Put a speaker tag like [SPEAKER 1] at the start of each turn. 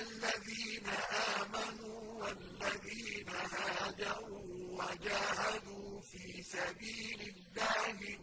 [SPEAKER 1] الَّذِينَ آمَنُوا وَالَّذِينَ هَاجَرُوا وَجَاهَدُوا فِي سَبِيلِ اللَّهِ